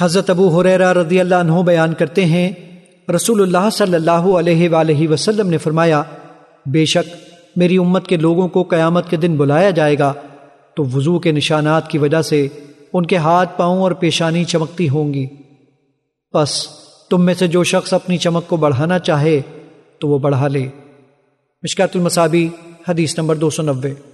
حضرت ابو حریرہ رضی اللہ عنہ بیان کرتے ہیں، رسول اللہ صلی اللہ علیہ وآلہ وسلم نے فرمایا، بے شک میری امت کے لوگوں کو قیامت کے دن بلایا جائے گا، تو وضو کے نشانات کی وجہ سے ان کے ہاتھ پاؤں اور پیشانی چمکتی ہوں گی۔ بس تم میں سے جو شخص اپنی چمک کو بڑھانا چاہے تو وہ بڑھا لے۔ مشکات المصابی حدیث نمبر دو سو نوے۔